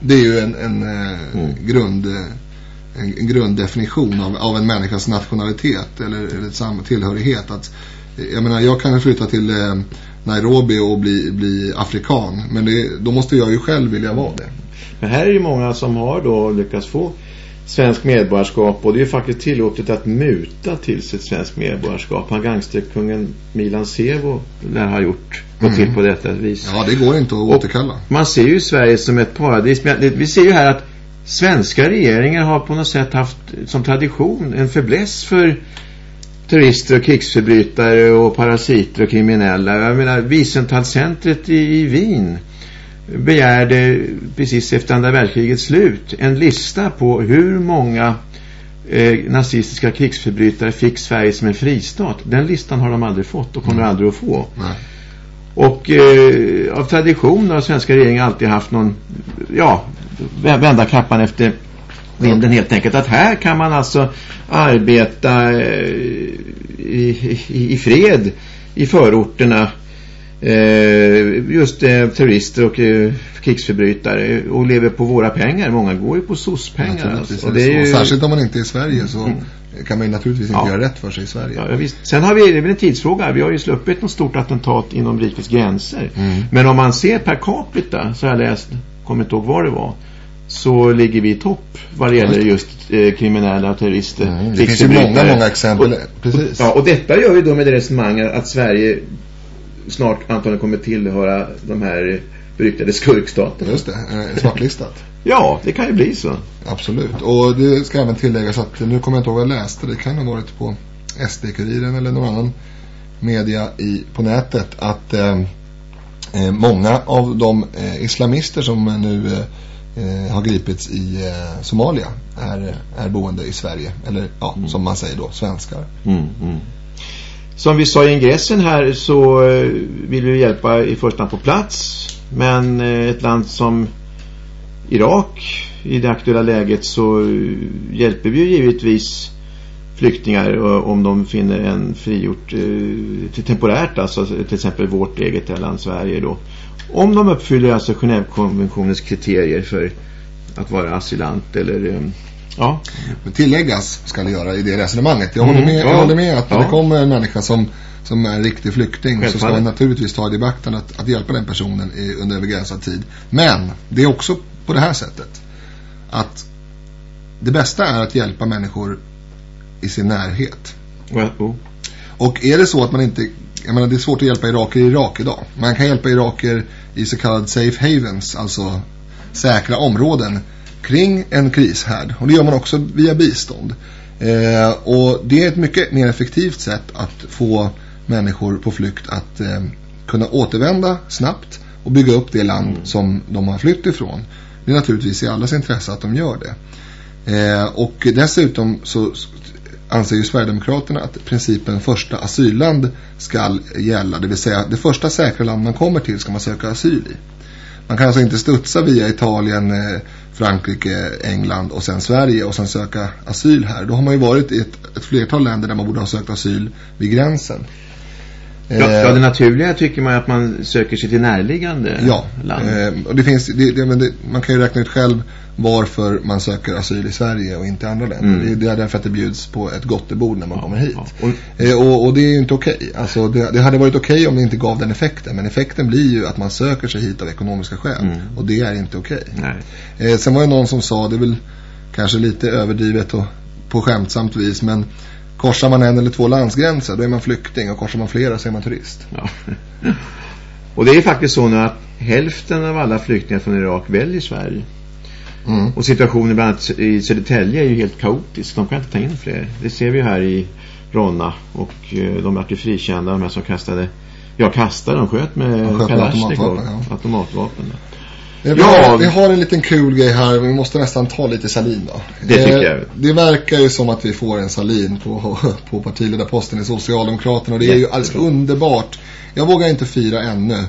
Det är ju en, en eh, mm. grund en, en grunddefinition av, av en människas nationalitet eller, eller tillhörighet. Att, jag menar, jag kan flytta till eh, Nairobi och bli, bli afrikan. Men det, då måste jag ju själv vilja vara det. Men här är det många som har då lyckats få svensk medborgarskap och det är ju faktiskt tillåtet att muta till sitt svensk medborgarskap. Han gangsterkungen Milan Sevo lär ha gjort gått mm. till på detta vis. Ja, det går inte att återkalla. Och man ser ju Sverige som ett paradis. Vi ser ju här att svenska regeringar har på något sätt haft som tradition en förbläss för terrorister och krigsförbrytare och parasiter och kriminella. Jag menar, Wiesenthal-centret i, i Wien begärde precis efter andra världskrigets slut en lista på hur många eh, nazistiska krigsförbrytare fick Sverige som en fristad. Den listan har de aldrig fått och kommer mm. aldrig att få. Nej. Och eh, av tradition har svenska regeringen alltid haft någon, ja, vända kappan efter vinden helt enkelt. Att här kan man alltså arbeta eh, i, i, i fred i förorterna just eh, terrorister och eh, krigsförbrytare och lever på våra pengar. Många går ju på SOS-pengar. Alltså. Ju... Särskilt om man inte är i Sverige så mm. kan man ju naturligtvis inte ja. göra rätt för sig i Sverige. Ja, visst. Sen har vi, det är en tidsfråga, vi har ju sluppit något stort attentat inom rikets gränser. Mm. Men om man ser per capita, så har jag läst, kommer inte ihåg vad det var, så ligger vi i topp vad det gäller just eh, kriminella terrorister. Mm, det finns ju många, många exempel. Och, Precis. Ja, och detta gör vi då med det resonemanget att Sverige snart antagligen kommer tillhöra de här beryktade skurkstaterna. Just det, svartlistat. ja, det kan ju bli så. Absolut. Och det ska även tilläggas att nu kommer jag inte ihåg vad jag läste. Det kan ha varit på SD-kuriren eller någon annan media i, på nätet att eh, eh många av de eh, islamister som nu eh, eh, har gripits i eh, Somalia är, är boende i Sverige. Eller ja, mm. som man säger då, svenskar. Mm, mm. Som vi sa i ingressen här så eh, vill vi hjälpa i första hand på plats. Men eh, ett land som Irak i det aktuella läget så eh, hjälper vi ju givetvis flyktingar om de finner en frigjort temporärt, alltså till exempel vårt eget land Sverige då. Om de uppfyller alltså Genèvekonventionens kriterier för att vara asylant eller ja. Men tilläggas ska det göra i det resonemanget. Jag håller mm, med, ja. jag håller med att när ja. det kommer en människa som, som är en riktig flykting Självfallet. så ska man naturligtvis ta det i baktan att, att hjälpa den personen i, under en begränsad tid. Men det är också på det här sättet att det bästa är att hjälpa människor i sin närhet. Well, oh. Och är det så att man inte jag menar det är svårt att hjälpa iraker i Irak idag. Man kan hjälpa iraker i så kallade safe havens, alltså säkra områden kring en krishärd. Och det gör man också via bistånd. Eh, och det är ett mycket mer effektivt sätt att få människor på flykt att eh, kunna återvända snabbt och bygga upp det land mm. som de har flytt ifrån. Det är naturligtvis i allas intresse att de gör det. Eh, och dessutom så anser ju Sverigedemokraterna att principen första asylland ska gälla. Det vill säga det första säkra land man kommer till ska man söka asyl i. Man kan alltså inte studsa via Italien, eh, Frankrike, England och sen Sverige och sen söka asyl här. Då har man ju varit i ett, ett flertal länder där man borde ha sökt asyl vid gränsen. Ja, ja, det naturliga tycker man att man söker sig till närliggande ja, land. Eh, och det finns, det, det, det, man kan ju räkna ut själv varför man söker asyl i Sverige och inte i andra länder. Mm. Det är därför att det bjuds på ett gottebord när man ja, kommer hit. Ja. Och, eh, och, och, det är ju inte okej. Okay. Alltså det, det, hade varit okej okay om det inte gav den effekten. Men effekten blir ju att man söker sig hit av ekonomiska skäl. Mm. Och det är inte okej. Okay. Eh, sen var det någon som sa, det är väl kanske lite överdrivet och på skämtsamt vis. Men korsar man en eller två landsgränser då är man flykting. Och korsar man flera så är man turist. Ja. Och det är faktiskt så nu att hälften av alla flyktingar från Irak väljer Sverige. Mm. Och situationen bland annat i Södertälje är ju helt kaotisk. De kan inte ta in fler. Det ser vi här i Ronna. Och eh, de är ju frikända, de här som kastade... Ja, kastade, de sköt med Kalashnikov. Ja. Automatvapen. Vi har, vi har en liten kul grej här. Vi måste nästan ta lite Salin då. Det tycker jag. Det verkar ju som att vi får en Salin på, på partiledarposten i Socialdemokraterna. Och det är ju alldeles underbart. Jag vågar inte fira ännu.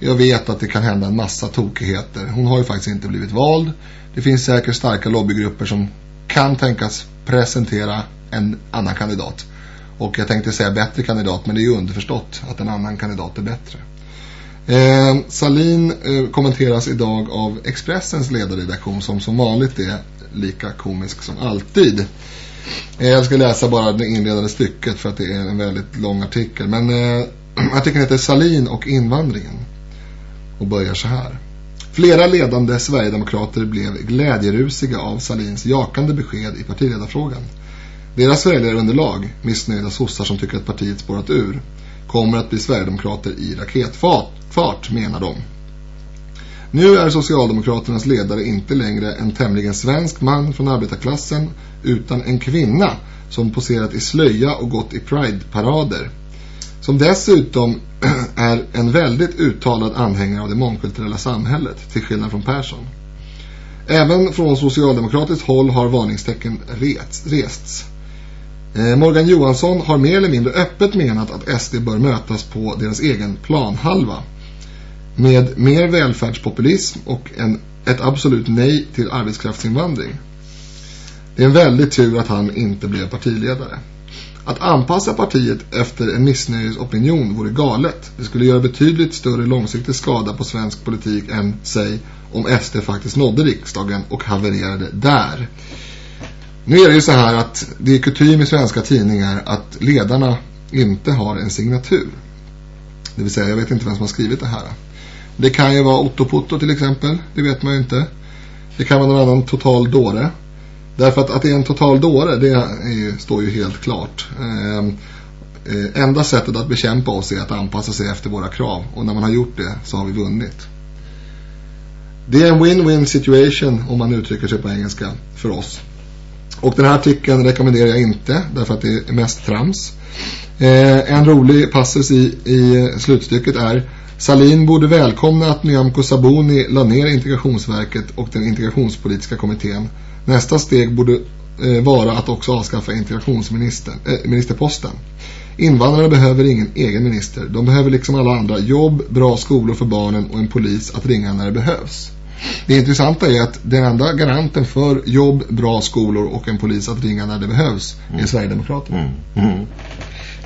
Jag vet att det kan hända en massa tokigheter. Hon har ju faktiskt inte blivit vald. Det finns säkert starka lobbygrupper som kan tänkas presentera en annan kandidat. Och jag tänkte säga bättre kandidat, men det är ju underförstått att en annan kandidat är bättre. Eh, Salin eh, kommenteras idag av Expressens ledarredaktion som som vanligt är lika komisk som alltid. Eh, jag ska läsa bara det inledande stycket för att det är en väldigt lång artikel. Men eh, artikeln heter Salin och invandringen och börjar så här. Flera ledande Sverigedemokrater blev glädjerusiga av Salins jakande besked i partiledarfrågan. Deras väljarunderlag, missnöjda sossar som tycker att partiet spårat ur, kommer att bli Sverigedemokrater i raketfart, menar de. Nu är Socialdemokraternas ledare inte längre en tämligen svensk man från arbetarklassen utan en kvinna som poserat i slöja och gått i Pride-parader. Som dessutom är en väldigt uttalad anhängare av det mångkulturella samhället till skillnad från Persson. Även från socialdemokratiskt håll har varningstecken rests. Eh, Morgan Johansson har mer eller mindre öppet menat att SD bör mötas på deras egen planhalva med mer välfärdspopulism och en, ett absolut nej till arbetskraftsinvandring. Det är en väldigt tur att han inte blev partiledare. Att anpassa partiet efter en missnöjesopinion vore galet. Det skulle göra betydligt större långsiktig skada på svensk politik än, säg, om SD faktiskt nådde riksdagen och havererade där. Nu är det ju så här att det är kutym i svenska tidningar att ledarna inte har en signatur. Det vill säga, jag vet inte vem som har skrivit det här. Det kan ju vara Otto Putto till exempel, det vet man ju inte. Det kan vara någon annan total dåre. Därför att, att det är en total dåre, det är, står ju helt klart. Ehm, eh, enda sättet att bekämpa oss är att anpassa sig efter våra krav. Och när man har gjort det så har vi vunnit. Det är en win-win situation om man uttrycker sig på engelska för oss. Och den här artikeln rekommenderar jag inte därför att det är mest trams. Eh, en rolig passus i, i slutstycket är Salin borde välkomna att Nyamko Sabuni la ner integrationsverket och den integrationspolitiska kommittén. Nästa steg borde eh, vara att också avskaffa integrationsministerposten. Eh, Invandrarna behöver ingen egen minister. De behöver liksom alla andra jobb, bra skolor för barnen och en polis att ringa när det behövs. Det intressanta är att den enda garanten för jobb, bra skolor och en polis att ringa när det behövs är mm. Sverigedemokraterna. Mm. Mm.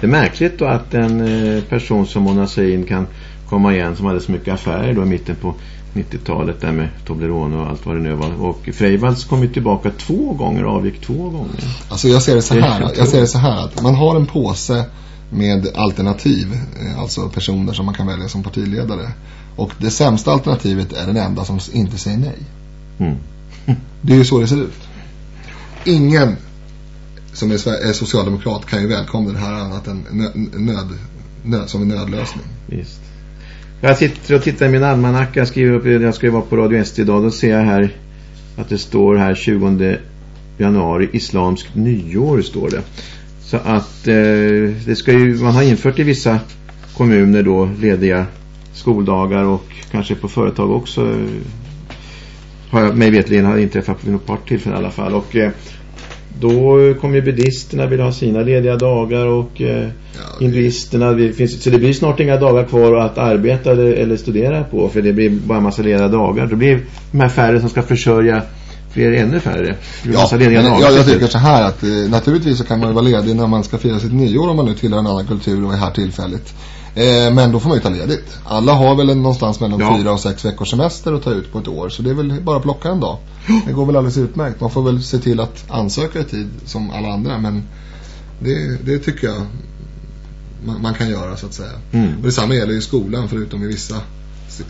Det är märkligt då att en eh, person som Mona Sahin kan komma igen som hade så mycket affärer då i mitten på 90-talet där med Toblerone och allt vad det nu var. Och Freivalds kom ju tillbaka två gånger, avgick två gånger. Alltså jag ser det så här, jag ser det så här att man har en påse med alternativ, eh, alltså personer som man kan välja som partiledare. Och det sämsta alternativet är den enda som inte säger nej. Mm. Det är ju så det ser ut. Ingen som är, socialdemokrat kan ju välkomna det här annat än nöd, nöd, som en nödlösning. Visst. Jag sitter och tittar i min almanacka. Jag skriver upp jag ska vara på Radio SD idag. Då ser jag här att det står här 20 januari islamskt nyår står det. Så att eh, det ska ju, man har infört i vissa kommuner då lediga skoldagar och kanske på företag också eh, har jag mig vetligen har inträffat på något par tillfällen i alla fall. Och eh, då kommer ju buddhisterna vilja ha sina lediga dagar och eh, ja, hinduisterna det finns, så det blir snart inga dagar kvar att arbeta eller, eller studera på för det blir bara en massa lediga dagar. Då blir de här färre som ska försörja fler ännu färre. Ja, men, ja, jag tycker så här att eh, naturligtvis så kan man ju vara ledig när man ska fira sitt nyår om man nu tillhör en annan kultur och är här tillfälligt. Eh, men då får man ju ta ledigt. Alla har väl en, någonstans mellan ja. fyra och sex veckors semester att ta ut på ett år. Så det är väl bara att plocka en dag. Det går väl alldeles utmärkt. Man får väl se till att ansöka i tid som alla andra. Men det, det tycker jag man, man, kan göra så att säga. Mm. Och detsamma gäller i skolan förutom i vissa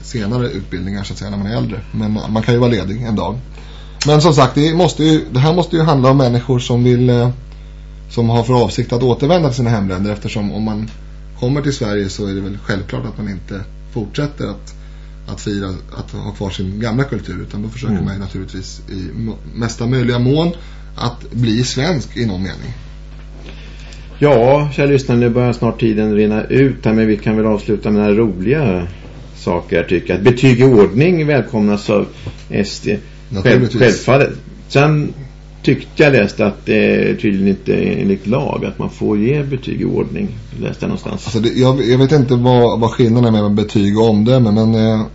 senare utbildningar så att säga när man är äldre. Men man kan ju vara ledig en dag. Men som sagt, det, måste ju, det här måste ju handla om människor som vill eh, som har för avsikt att återvända till sina hemländer eftersom om man kommer till Sverige så är det väl självklart att man inte fortsätter att, att fira, att ha kvar sin gamla kultur utan då försöker mm. man naturligtvis i mesta möjliga mån att bli svensk i någon mening. Ja, kära lyssnare, nu börjar snart tiden rinna ut här men vi kan väl avsluta med några roliga saker jag tycker. Att betyg i ordning välkomnas av SD. Själv, självfallet. Sen tyckte jag läste att det tydligen inte är enligt lag att man får ge betyg i ordning. Läste jag någonstans. Alltså det, jag, jag, vet inte vad, vad skillnaden är med betyg och omdöme men eh,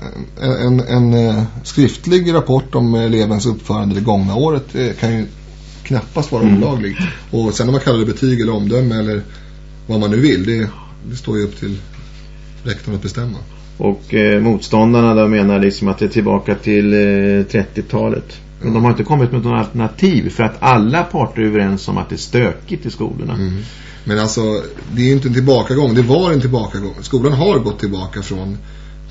en, en, eh, skriftlig rapport om elevens uppförande det gångna året eh, kan ju knappast vara mm. olaglig. Och sen om man kallar det betyg eller omdöme eller vad man nu vill, det, det står ju upp till rektorn att bestämma. Och eh, motståndarna då menar liksom att det är tillbaka till eh, 30-talet. Men de har inte kommit med något alternativ för att alla parter är överens om att det är stökigt i skolorna. Mm. Men alltså, det är ju inte en tillbakagång. Det var en tillbakagång. Skolan har gått tillbaka från,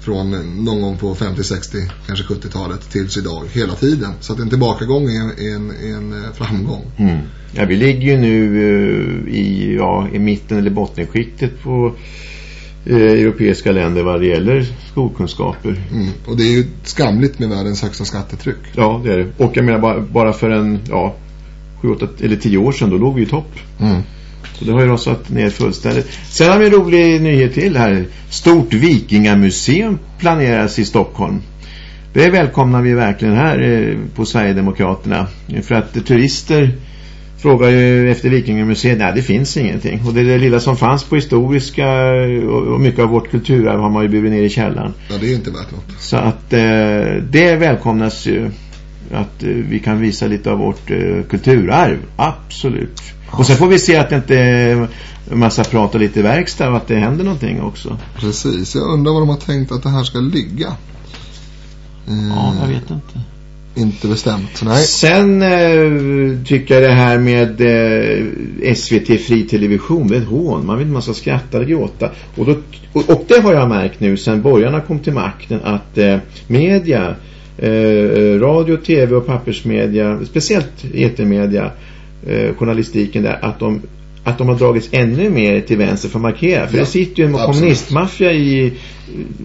från någon gång på 50, 60, kanske 70-talet tills idag. Hela tiden. Så att en tillbakagång är en, en eh, framgång. Mm. Ja, vi ligger ju nu uh, i, ja, i mitten eller bottenskiktet på uh, europeiska länder vad det gäller skolkunskaper. Mm. Och det är ju skamligt med världens högsta skattetryck. Ja, det är det. Och jag menar bara, bara för en, ja, sju, åtta eller tio år sedan, då låg vi i topp. Mm. Så det har ju rasat ner fullständigt. Sen har vi en rolig nyhet till här. Stort vikingamuseum planeras i Stockholm. Det välkomnar vi verkligen här eh, på Sverigedemokraterna. För att turister frågar ju efter Vikingamuseet. Nej, det finns ingenting. Och det, det lilla som fanns på historiska och, mycket av vårt kulturarv har man ju burit ner i källaren. Ja, det är inte värt något. Så att eh, det välkomnas ju att eh, vi kan visa lite av vårt eh, kulturarv. Absolut. Och sen får vi se att det inte är massa prat och lite verkstad och att det händer någonting också. Precis. Jag undrar vad de har tänkt att det här ska ligga. Ja, jag vet inte. Inte bestämt, nej. Sen eh, tycker jag det här med eh, SVT Fri Television, det är ett hån. Man vet inte man ska skratta eller gråta. Och, då, och, och, det har jag märkt nu sen borgarna kom till makten att eh, media, eh, radio, tv och pappersmedia, speciellt etermedia, eh, journalistiken där, att de att de har dragits ännu mer till vänster för att markera. För ja, det sitter ju en kommunistmaffia i,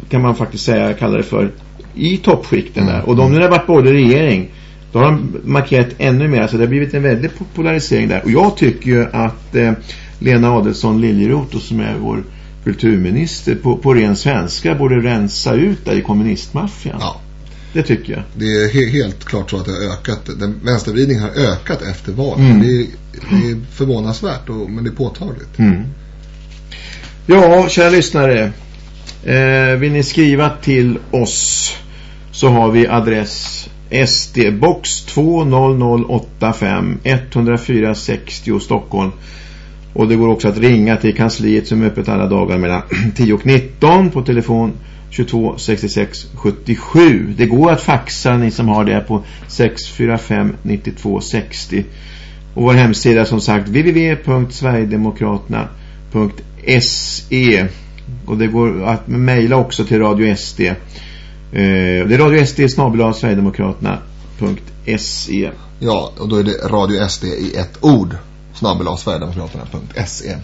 kan man faktiskt säga, kalla det för, i toppskikten där. Och de nu har varit både regering, då har de markerat ännu mer. Så det har blivit en väldig polarisering där. Och jag tycker ju att eh, Lena Adelsson Liljeroth som är vår kulturminister på, på ren svenska borde rensa ut där i kommunistmaffian. Ja. Det tycker jag. Det är he helt klart så att det har ökat. Den vänstervridningen har ökat efter valet. Mm. Det, är, det, är, förvånansvärt och, men det är påtagligt. Mm. Ja, kära lyssnare. Eh, vill ni skriva till oss så har vi adress SD box 20085 104 60 Stockholm. Och det går också att ringa till kansliet som är öppet alla dagar mellan 10 och 19 på telefon 22 66 77. Det går att faxa ni som har det på 645 92 60. Och vår hemsida som sagt www.sverigedemokraterna.se och det går att mejla också till Radio SD. Eh, det är Radio SD snabel Sverigedemokraterna.se Ja, och då är det Radio SD i ett ord snabel Sverigedemokraterna.se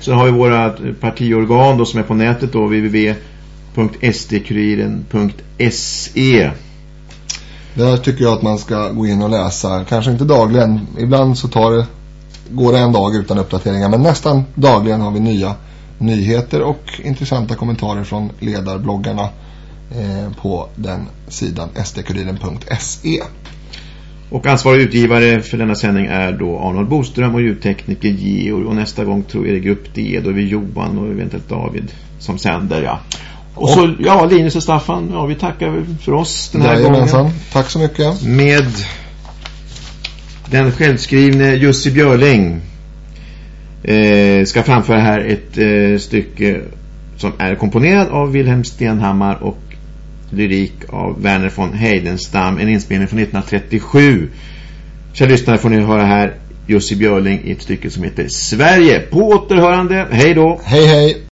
Sen har vi våra partiorgan då som är på nätet då www.sdkuriren.se Där tycker jag att man ska gå in och läsa. Kanske inte dagligen. Ibland så tar det, går det en dag utan uppdateringar. Men nästan dagligen har vi nya nyheter och intressanta kommentarer från ledarbloggarna på den sidan sdkuriren.se. Och ansvarig utgivare för denna sändning är då Arnold Boström och ljudtekniker Georg. Och nästa gång tror jag det är grupp D. Då är vi Johan och eventuellt David som sänder, ja. Och, och så, ja, Linus och Staffan, ja, vi tackar för oss den här gången. Tack så mycket. Med den självskrivne Jussi Björling eh, ska framföra här ett eh, stycke som är komponerad av Wilhelm Stenhammar och lyrik av Werner von Heidenstam, en inspelning från 1937. Kära lyssnare får ni höra här Jussi Björling i ett stycke som heter Sverige. På återhörande, hej då! Hej hej!